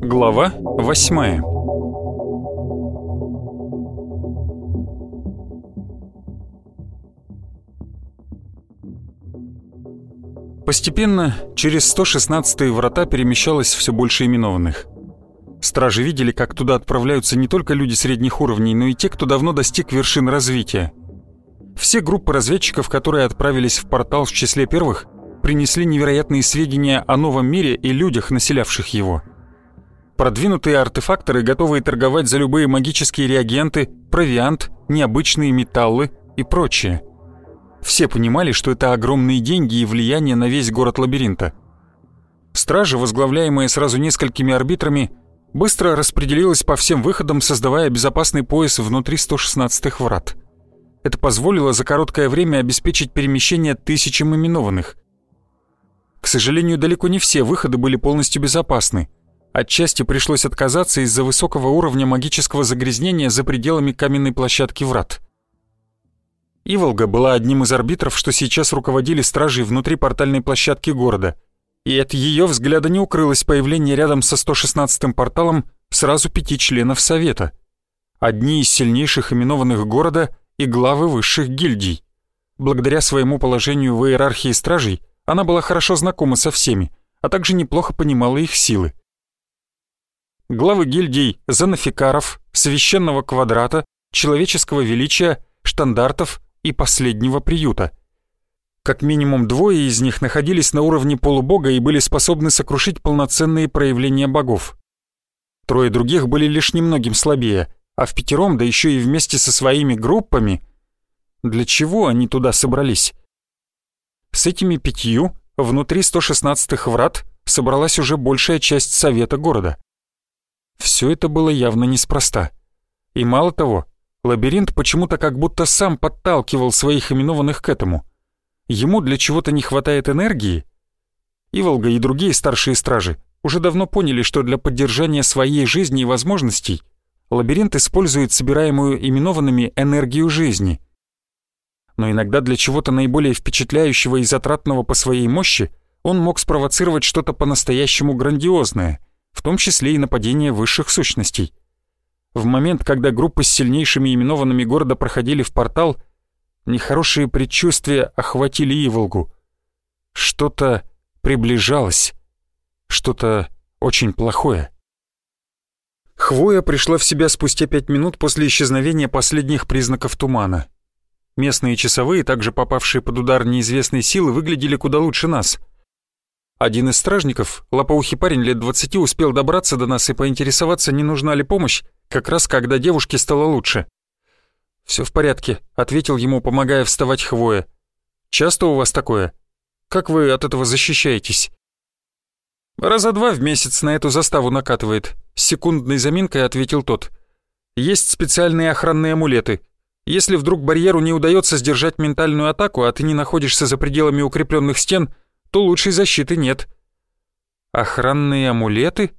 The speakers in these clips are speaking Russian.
Глава восьмая Постепенно через 116-е врата перемещалось все больше именованных. Стражи видели, как туда отправляются не только люди средних уровней, но и те, кто давно достиг вершин развития. Все группы разведчиков, которые отправились в портал в числе первых, принесли невероятные сведения о новом мире и людях, населявших его. Продвинутые артефакторы, готовые торговать за любые магические реагенты, провиант, необычные металлы и прочее – все понимали, что это огромные деньги и влияние на весь город лабиринта. Стража, возглавляемая сразу несколькими арбитрами, быстро распределилась по всем выходам, создавая безопасный пояс внутри 116-х врат. Это позволило за короткое время обеспечить перемещение тысячам именованных. К сожалению, далеко не все выходы были полностью безопасны. Отчасти пришлось отказаться из-за высокого уровня магического загрязнения за пределами каменной площадки врат. Иволга была одним из арбитров, что сейчас руководили стражей внутри портальной площадки города. И от ее взгляда не укрылось появление рядом со 116-м порталом сразу пяти членов Совета. Одни из сильнейших именованных города и главы высших гильдий. Благодаря своему положению в иерархии стражей она была хорошо знакома со всеми, а также неплохо понимала их силы. Главы гильдий Занафикаров, Священного Квадрата, Человеческого Величия, Штандартов и последнего приюта. Как минимум двое из них находились на уровне полубога и были способны сокрушить полноценные проявления богов. Трое других были лишь немногим слабее, а в пятером, да еще и вместе со своими группами. Для чего они туда собрались? С этими пятью внутри 116-х врат собралась уже большая часть совета города. Все это было явно неспроста. И мало того, Лабиринт почему-то как будто сам подталкивал своих именованных к этому. Ему для чего-то не хватает энергии? Иволга и другие старшие стражи уже давно поняли, что для поддержания своей жизни и возможностей лабиринт использует собираемую именованными энергию жизни. Но иногда для чего-то наиболее впечатляющего и затратного по своей мощи он мог спровоцировать что-то по-настоящему грандиозное, в том числе и нападение высших сущностей. В момент, когда группы с сильнейшими именованными города проходили в портал, нехорошие предчувствия охватили Иволгу. Что-то приближалось, что-то очень плохое. Хвоя пришла в себя спустя пять минут после исчезновения последних признаков тумана. Местные часовые, также попавшие под удар неизвестной силы, выглядели куда лучше нас — один из стражников, лопоухий парень лет двадцати, успел добраться до нас и поинтересоваться, не нужна ли помощь, как раз когда девушке стало лучше. «Все в порядке», — ответил ему, помогая вставать хвоя. «Часто у вас такое? Как вы от этого защищаетесь?» «Раза два в месяц на эту заставу накатывает», — секундной заминкой ответил тот. «Есть специальные охранные амулеты. Если вдруг барьеру не удается сдержать ментальную атаку, а ты не находишься за пределами укрепленных стен, то лучшей защиты нет. Охранные амулеты?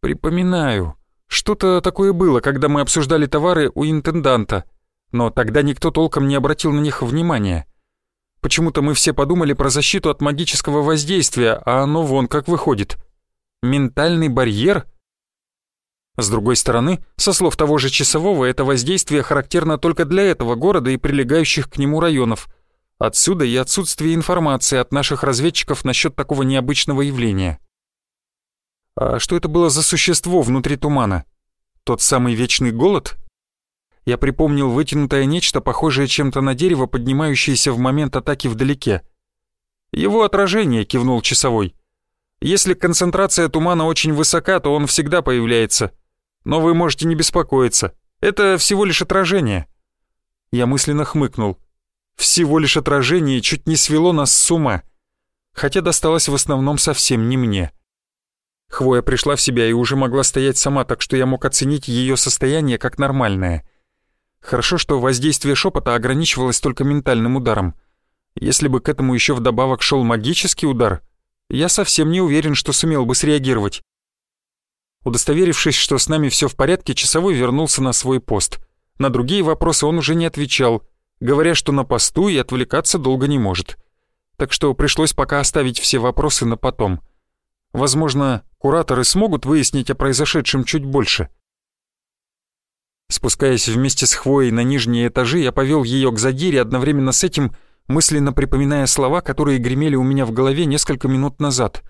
Припоминаю. Что-то такое было, когда мы обсуждали товары у интенданта, но тогда никто толком не обратил на них внимания. Почему-то мы все подумали про защиту от магического воздействия, а оно вон как выходит. Ментальный барьер? С другой стороны, со слов того же часового, это воздействие характерно только для этого города и прилегающих к нему районов – Отсюда и отсутствие информации от наших разведчиков насчет такого необычного явления. А что это было за существо внутри тумана? Тот самый вечный голод? Я припомнил вытянутое нечто, похожее чем-то на дерево, поднимающееся в момент атаки вдалеке. Его отражение, кивнул часовой. Если концентрация тумана очень высока, то он всегда появляется. Но вы можете не беспокоиться. Это всего лишь отражение. Я мысленно хмыкнул. Всего лишь отражение чуть не свело нас с ума. Хотя досталось в основном совсем не мне. Хвоя пришла в себя и уже могла стоять сама, так что я мог оценить ее состояние как нормальное. Хорошо, что воздействие шепота ограничивалось только ментальным ударом. Если бы к этому еще вдобавок шел магический удар, я совсем не уверен, что сумел бы среагировать. Удостоверившись, что с нами все в порядке, часовой вернулся на свой пост. На другие вопросы он уже не отвечал, говоря, что на посту и отвлекаться долго не может. Так что пришлось пока оставить все вопросы на потом. Возможно, кураторы смогут выяснить о произошедшем чуть больше. Спускаясь вместе с Хвоей на нижние этажи, я повел ее к задире, одновременно с этим мысленно припоминая слова, которые гремели у меня в голове несколько минут назад.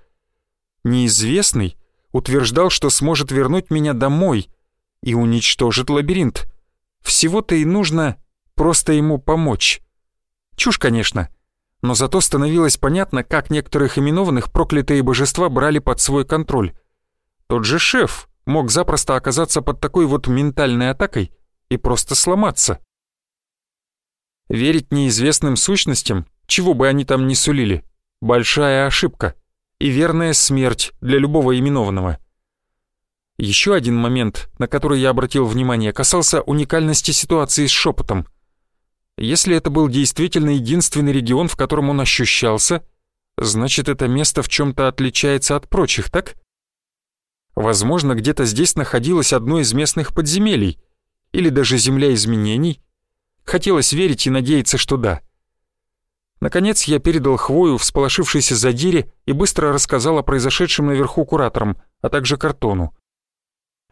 Неизвестный утверждал, что сможет вернуть меня домой и уничтожит лабиринт. Всего-то и нужно просто ему помочь. Чушь, конечно, но зато становилось понятно, как некоторых именованных проклятые божества брали под свой контроль. Тот же шеф мог запросто оказаться под такой вот ментальной атакой и просто сломаться. Верить неизвестным сущностям, чего бы они там ни сулили, большая ошибка и верная смерть для любого именованного. Еще один момент, на который я обратил внимание, касался уникальности ситуации с шепотом. Если это был действительно единственный регион, в котором он ощущался, значит это место в чем-то отличается от прочих, так? Возможно, где-то здесь находилось одно из местных подземелий, или даже земля изменений. Хотелось верить и надеяться, что да. Наконец я передал хвою всполошившейся задире и быстро рассказал о произошедшем наверху кураторам, а также картону.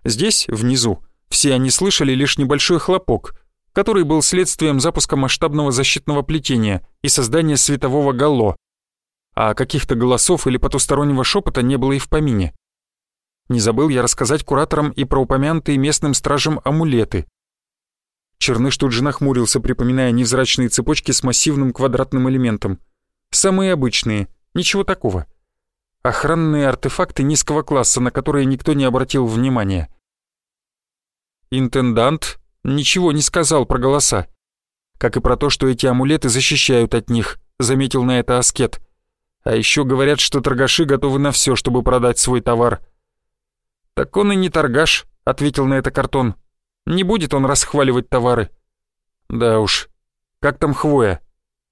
Здесь, внизу, все они слышали лишь небольшой хлопок, который был следствием запуска масштабного защитного плетения и создания светового галло, а каких-то голосов или потустороннего шепота не было и в помине. Не забыл я рассказать кураторам и про упомянутые местным стражам амулеты. Черныш тут же нахмурился, припоминая невзрачные цепочки с массивным квадратным элементом. Самые обычные, ничего такого охранные артефакты низкого класса, на которые никто не обратил внимания. Интендант ничего не сказал про голоса, как и про то, что эти амулеты защищают от них, заметил на это аскет. А еще говорят, что торгаши готовы на все, чтобы продать свой товар. «Так он и не торгаш», — ответил на это картон. «Не будет он расхваливать товары». «Да уж. Как там хвоя?»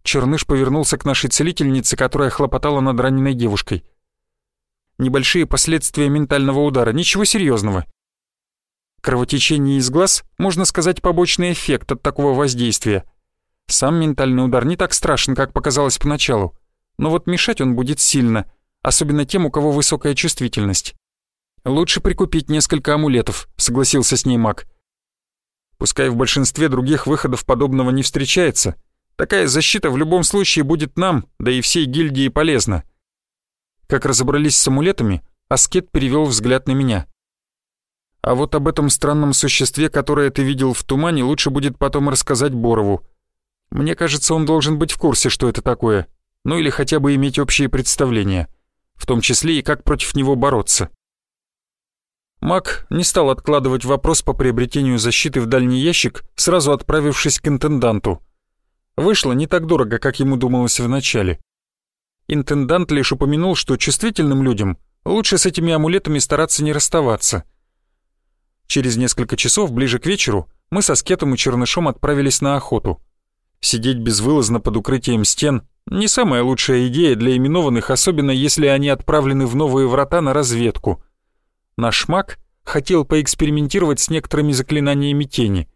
Черныш повернулся к нашей целительнице, которая хлопотала над раненой девушкой небольшие последствия ментального удара, ничего серьезного. Кровотечение из глаз, можно сказать, побочный эффект от такого воздействия. Сам ментальный удар не так страшен, как показалось поначалу, но вот мешать он будет сильно, особенно тем, у кого высокая чувствительность. «Лучше прикупить несколько амулетов», — согласился с ней маг. Пускай в большинстве других выходов подобного не встречается, такая защита в любом случае будет нам, да и всей гильдии полезна. Как разобрались с амулетами, Аскет перевел взгляд на меня. А вот об этом странном существе, которое ты видел в тумане, лучше будет потом рассказать Борову. Мне кажется, он должен быть в курсе, что это такое, ну или хотя бы иметь общие представления, в том числе и как против него бороться. Мак не стал откладывать вопрос по приобретению защиты в дальний ящик, сразу отправившись к интенданту. Вышло не так дорого, как ему думалось вначале. Интендант лишь упомянул, что чувствительным людям лучше с этими амулетами стараться не расставаться. Через несколько часов, ближе к вечеру, мы со Скетом и Чернышом отправились на охоту. Сидеть безвылазно под укрытием стен — не самая лучшая идея для именованных, особенно если они отправлены в новые врата на разведку. Наш маг хотел поэкспериментировать с некоторыми заклинаниями тени.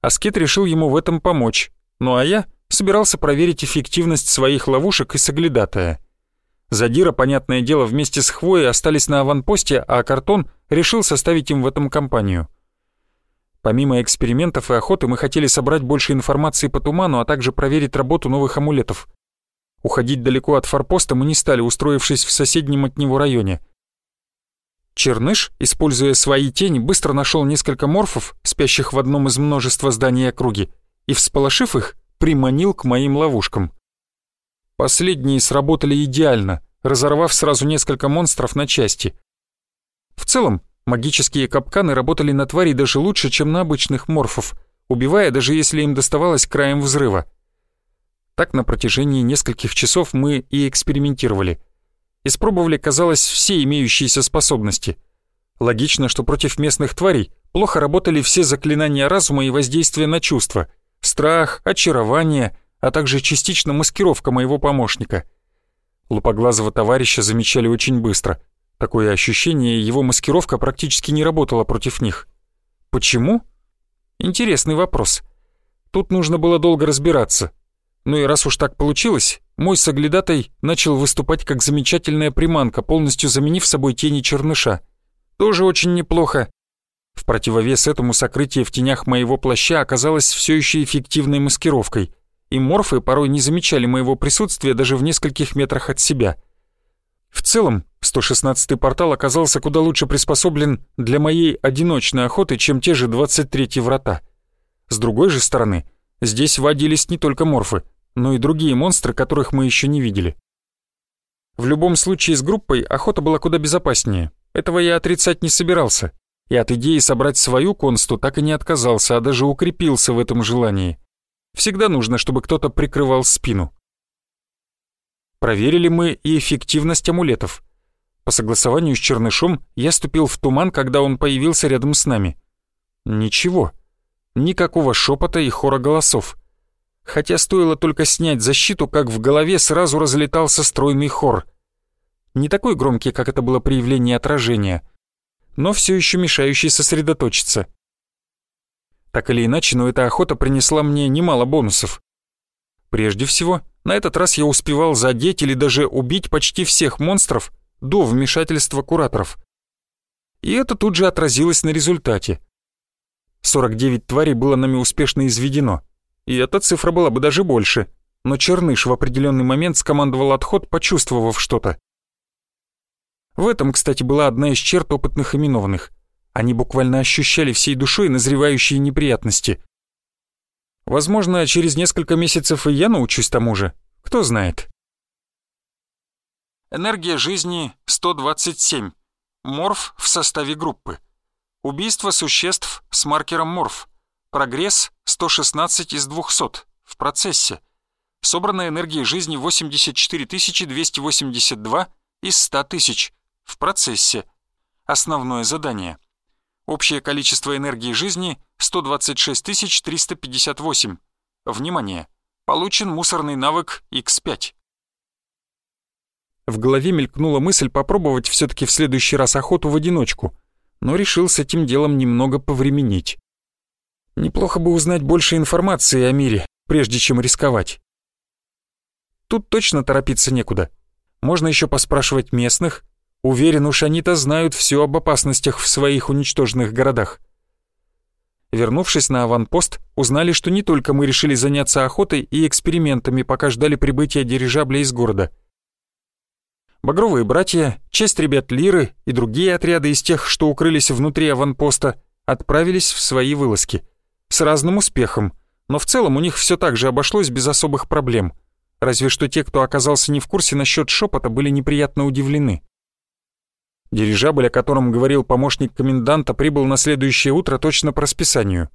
Аскет решил ему в этом помочь, ну а я собирался проверить эффективность своих ловушек и соглядатая. Задира, понятное дело, вместе с Хвоей остались на аванпосте, а Картон решил составить им в этом компанию. Помимо экспериментов и охоты мы хотели собрать больше информации по туману, а также проверить работу новых амулетов. Уходить далеко от форпоста мы не стали, устроившись в соседнем от него районе. Черныш, используя свои тени, быстро нашел несколько морфов, спящих в одном из множества зданий округи, и, всполошив их, приманил к моим ловушкам. Последние сработали идеально, разорвав сразу несколько монстров на части. В целом, магические капканы работали на твари даже лучше, чем на обычных морфов, убивая даже если им доставалось краем взрыва. Так на протяжении нескольких часов мы и экспериментировали. Испробовали, казалось, все имеющиеся способности. Логично, что против местных тварей плохо работали все заклинания разума и воздействия на чувства — страх, очарование, а также частично маскировка моего помощника. Лупоглазого товарища замечали очень быстро. Такое ощущение, его маскировка практически не работала против них. Почему? Интересный вопрос. Тут нужно было долго разбираться. Ну и раз уж так получилось, мой соглядатай начал выступать как замечательная приманка, полностью заменив собой тени черныша. Тоже очень неплохо. В противовес этому сокрытие в тенях моего плаща оказалось все еще эффективной маскировкой, и морфы порой не замечали моего присутствия даже в нескольких метрах от себя. В целом, 116-й портал оказался куда лучше приспособлен для моей одиночной охоты, чем те же 23-й врата. С другой же стороны, здесь водились не только морфы, но и другие монстры, которых мы еще не видели. В любом случае с группой охота была куда безопаснее. Этого я отрицать не собирался и от идеи собрать свою консту так и не отказался, а даже укрепился в этом желании. Всегда нужно, чтобы кто-то прикрывал спину. Проверили мы и эффективность амулетов. По согласованию с Чернышом я ступил в туман, когда он появился рядом с нами. Ничего. Никакого шепота и хора голосов. Хотя стоило только снять защиту, как в голове сразу разлетался стройный хор. Не такой громкий, как это было при явлении отражения — но все еще мешающий сосредоточиться. Так или иначе, но эта охота принесла мне немало бонусов. Прежде всего, на этот раз я успевал задеть или даже убить почти всех монстров до вмешательства кураторов. И это тут же отразилось на результате. 49 тварей было нами успешно изведено, и эта цифра была бы даже больше, но Черныш в определенный момент скомандовал отход, почувствовав что-то. В этом, кстати, была одна из черт опытных именованных. Они буквально ощущали всей душой назревающие неприятности. Возможно, через несколько месяцев и я научусь тому же. Кто знает. Энергия жизни 127. Морф в составе группы. Убийство существ с маркером морф. Прогресс 116 из 200. В процессе. Собранная энергия жизни 84 282 из 100 тысяч. В процессе. Основное задание. Общее количество энергии жизни 126 358. Внимание! Получен мусорный навык X5. В голове мелькнула мысль попробовать все-таки в следующий раз охоту в одиночку, но решил с этим делом немного повременить. Неплохо бы узнать больше информации о мире, прежде чем рисковать. Тут точно торопиться некуда. Можно еще поспрашивать местных, Уверен, уж они-то знают все об опасностях в своих уничтоженных городах. Вернувшись на аванпост, узнали, что не только мы решили заняться охотой и экспериментами, пока ждали прибытия дирижабля из города. Багровые братья, часть ребят Лиры и другие отряды из тех, что укрылись внутри аванпоста, отправились в свои вылазки. С разным успехом, но в целом у них все так же обошлось без особых проблем. Разве что те, кто оказался не в курсе насчет шепота, были неприятно удивлены. Дирижабль, о котором говорил помощник коменданта, прибыл на следующее утро точно по расписанию.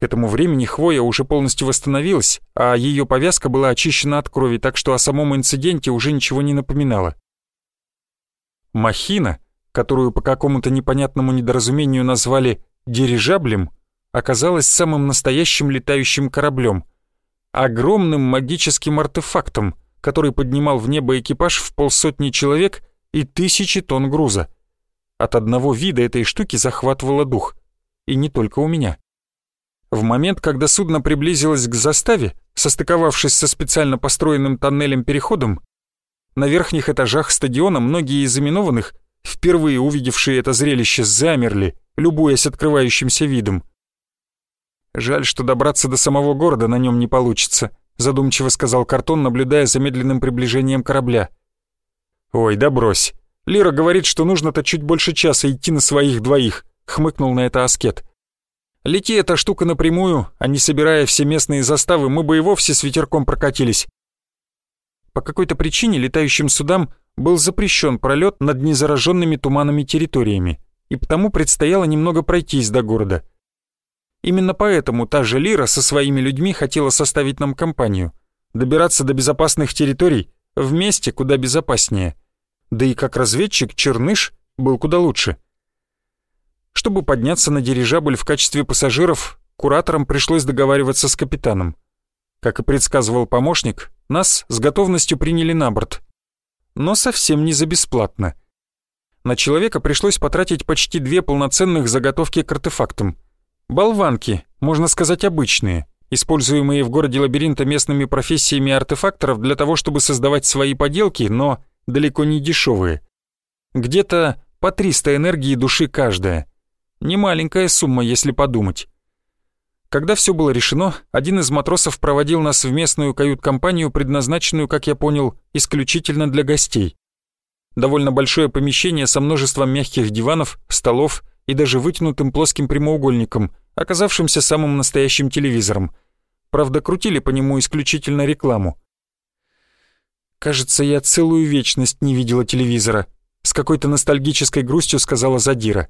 К этому времени Хвоя уже полностью восстановилась, а ее повязка была очищена от крови, так что о самом инциденте уже ничего не напоминало. Махина, которую по какому-то непонятному недоразумению назвали «дирижаблем», оказалась самым настоящим летающим кораблем, огромным магическим артефактом, который поднимал в небо экипаж в полсотни человек и тысячи тонн груза. От одного вида этой штуки захватывало дух. И не только у меня. В момент, когда судно приблизилось к заставе, состыковавшись со специально построенным тоннелем-переходом, на верхних этажах стадиона многие из именованных, впервые увидевшие это зрелище, замерли, любуясь открывающимся видом. «Жаль, что добраться до самого города на нем не получится», задумчиво сказал Картон, наблюдая за медленным приближением корабля. «Ой, да брось. Лира говорит, что нужно-то чуть больше часа идти на своих двоих», — хмыкнул на это аскет. «Лети эта штука напрямую, а не собирая все местные заставы, мы бы и вовсе с ветерком прокатились». По какой-то причине летающим судам был запрещен пролет над незараженными туманами территориями, и потому предстояло немного пройтись до города. Именно поэтому та же Лира со своими людьми хотела составить нам компанию, добираться до безопасных территорий в месте куда безопаснее — да и как разведчик Черныш был куда лучше. Чтобы подняться на дирижабль в качестве пассажиров, кураторам пришлось договариваться с капитаном. Как и предсказывал помощник, нас с готовностью приняли на борт. Но совсем не за бесплатно. На человека пришлось потратить почти две полноценных заготовки к артефактам. Болванки, можно сказать, обычные, используемые в городе лабиринта местными профессиями артефакторов для того, чтобы создавать свои поделки, но далеко не дешевые. Где-то по 300 энергии души каждая. Немаленькая сумма, если подумать. Когда все было решено, один из матросов проводил нас в местную кают-компанию, предназначенную, как я понял, исключительно для гостей. Довольно большое помещение со множеством мягких диванов, столов и даже вытянутым плоским прямоугольником, оказавшимся самым настоящим телевизором. Правда, крутили по нему исключительно рекламу. «Кажется, я целую вечность не видела телевизора», — с какой-то ностальгической грустью сказала Задира.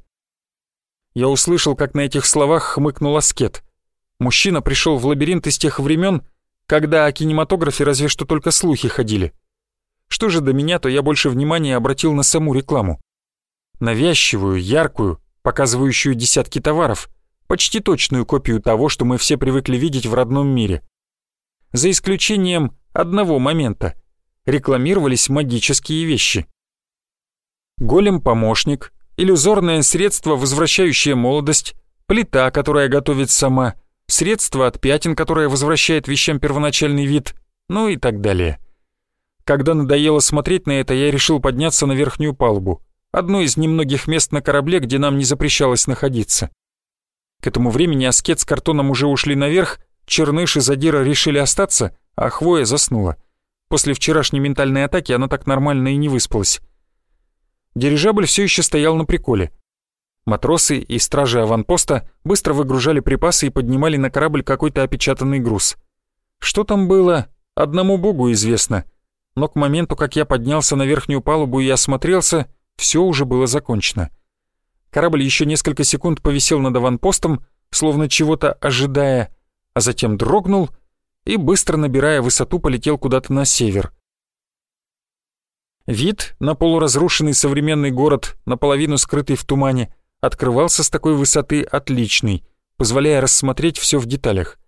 Я услышал, как на этих словах хмыкнул Аскет. Мужчина пришел в лабиринт из тех времен, когда о кинематографе разве что только слухи ходили. Что же до меня, то я больше внимания обратил на саму рекламу. Навязчивую, яркую, показывающую десятки товаров, почти точную копию того, что мы все привыкли видеть в родном мире. За исключением одного момента. Рекламировались магические вещи. Голем-помощник, иллюзорное средство, возвращающее молодость, плита, которая готовит сама, средство от пятен, которое возвращает вещам первоначальный вид, ну и так далее. Когда надоело смотреть на это, я решил подняться на верхнюю палубу, одно из немногих мест на корабле, где нам не запрещалось находиться. К этому времени Аскет с картоном уже ушли наверх, Черныш и Задира решили остаться, а Хвоя заснула. После вчерашней ментальной атаки она так нормально и не выспалась. Дирижабль все еще стоял на приколе. Матросы и стражи аванпоста быстро выгружали припасы и поднимали на корабль какой-то опечатанный груз. Что там было, одному богу известно — но к моменту, как я поднялся на верхнюю палубу и осмотрелся, все уже было закончено. Корабль еще несколько секунд повисел над аванпостом, словно чего-то ожидая, а затем дрогнул и, быстро набирая высоту, полетел куда-то на север. Вид на полуразрушенный современный город, наполовину скрытый в тумане, открывался с такой высоты отличный, позволяя рассмотреть все в деталях.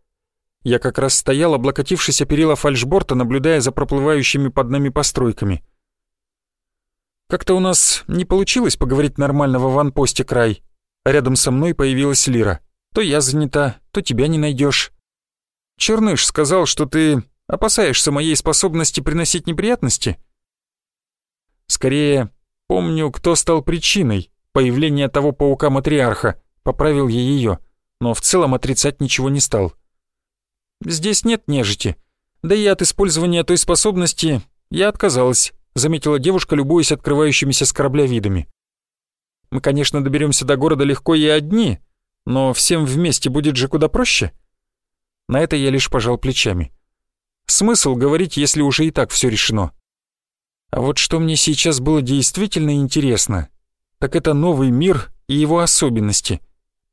Я как раз стоял, облокотившись о перила фальшборта, наблюдая за проплывающими под нами постройками. Как-то у нас не получилось поговорить нормально в аванпосте край. Рядом со мной появилась Лира. То я занята, то тебя не найдешь. Черныш сказал, что ты опасаешься моей способности приносить неприятности. Скорее, помню, кто стал причиной появления того паука-матриарха, поправил я ее, но в целом отрицать ничего не стал. Здесь нет нежити. Да и от использования той способности я отказалась», заметила девушка, любуясь открывающимися с корабля видами. «Мы, конечно, доберемся до города легко и одни, но всем вместе будет же куда проще». На это я лишь пожал плечами. Смысл говорить, если уже и так все решено. А вот что мне сейчас было действительно интересно, так это новый мир и его особенности,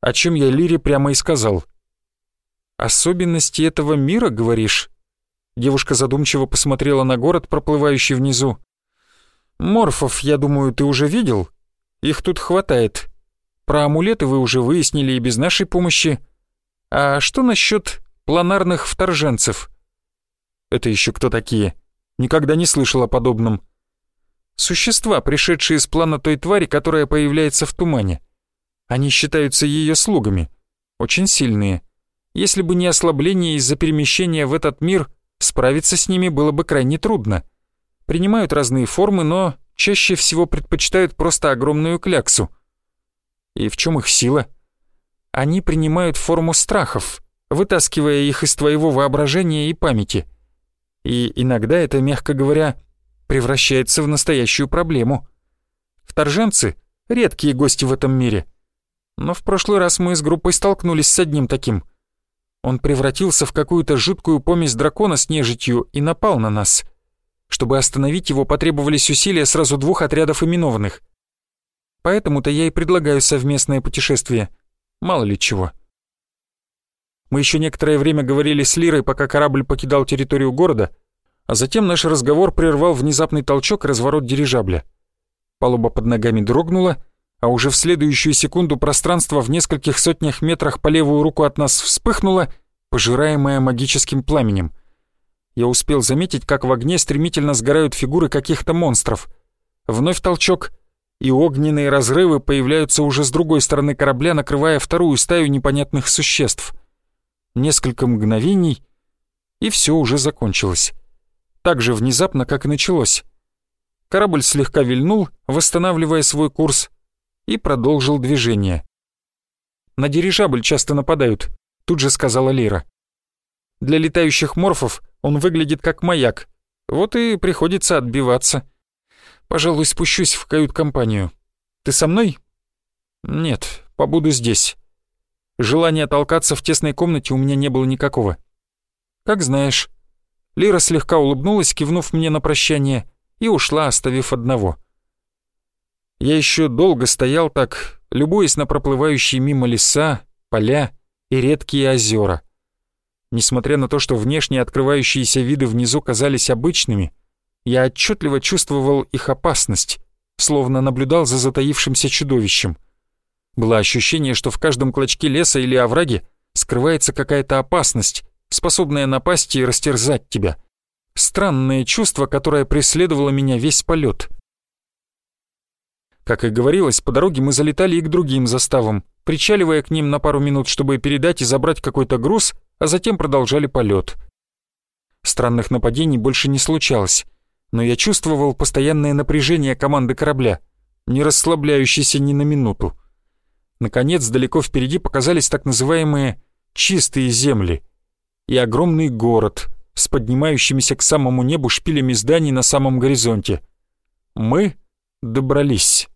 о чем я Лире прямо и сказал — «Особенности этого мира, говоришь?» Девушка задумчиво посмотрела на город, проплывающий внизу. «Морфов, я думаю, ты уже видел? Их тут хватает. Про амулеты вы уже выяснили и без нашей помощи. А что насчет планарных вторженцев?» «Это еще кто такие? Никогда не слышал о подобном». «Существа, пришедшие из плана той твари, которая появляется в тумане. Они считаются ее слугами. Очень сильные. Если бы не ослабление из-за перемещения в этот мир, справиться с ними было бы крайне трудно. Принимают разные формы, но чаще всего предпочитают просто огромную кляксу. И в чем их сила? Они принимают форму страхов, вытаскивая их из твоего воображения и памяти. И иногда это, мягко говоря, превращается в настоящую проблему. Вторженцы — редкие гости в этом мире. Но в прошлый раз мы с группой столкнулись с одним таким — он превратился в какую-то жуткую помесь дракона с нежитью и напал на нас. Чтобы остановить его, потребовались усилия сразу двух отрядов именованных. Поэтому-то я и предлагаю совместное путешествие. Мало ли чего. Мы еще некоторое время говорили с Лирой, пока корабль покидал территорию города, а затем наш разговор прервал внезапный толчок и разворот дирижабля. Палуба под ногами дрогнула, а уже в следующую секунду пространство в нескольких сотнях метрах по левую руку от нас вспыхнуло, пожираемое магическим пламенем. Я успел заметить, как в огне стремительно сгорают фигуры каких-то монстров. Вновь толчок, и огненные разрывы появляются уже с другой стороны корабля, накрывая вторую стаю непонятных существ. Несколько мгновений, и все уже закончилось. Так же внезапно, как и началось. Корабль слегка вильнул, восстанавливая свой курс, и продолжил движение. «На дирижабль часто нападают», — тут же сказала Лира. «Для летающих морфов он выглядит как маяк, вот и приходится отбиваться. Пожалуй, спущусь в кают-компанию. Ты со мной?» «Нет, побуду здесь. Желания толкаться в тесной комнате у меня не было никакого». «Как знаешь». Лира слегка улыбнулась, кивнув мне на прощание, и ушла, оставив одного. Я еще долго стоял так, любуясь на проплывающие мимо леса, поля и редкие озера. Несмотря на то, что внешне открывающиеся виды внизу казались обычными, я отчетливо чувствовал их опасность, словно наблюдал за затаившимся чудовищем. Было ощущение, что в каждом клочке леса или овраге скрывается какая-то опасность, способная напасть и растерзать тебя. Странное чувство, которое преследовало меня весь полет. Как и говорилось, по дороге мы залетали и к другим заставам, причаливая к ним на пару минут, чтобы передать и забрать какой-то груз, а затем продолжали полет. Странных нападений больше не случалось, но я чувствовал постоянное напряжение команды корабля, не расслабляющейся ни на минуту. Наконец, далеко впереди показались так называемые «чистые земли» и огромный город с поднимающимися к самому небу шпилями зданий на самом горизонте. Мы добрались.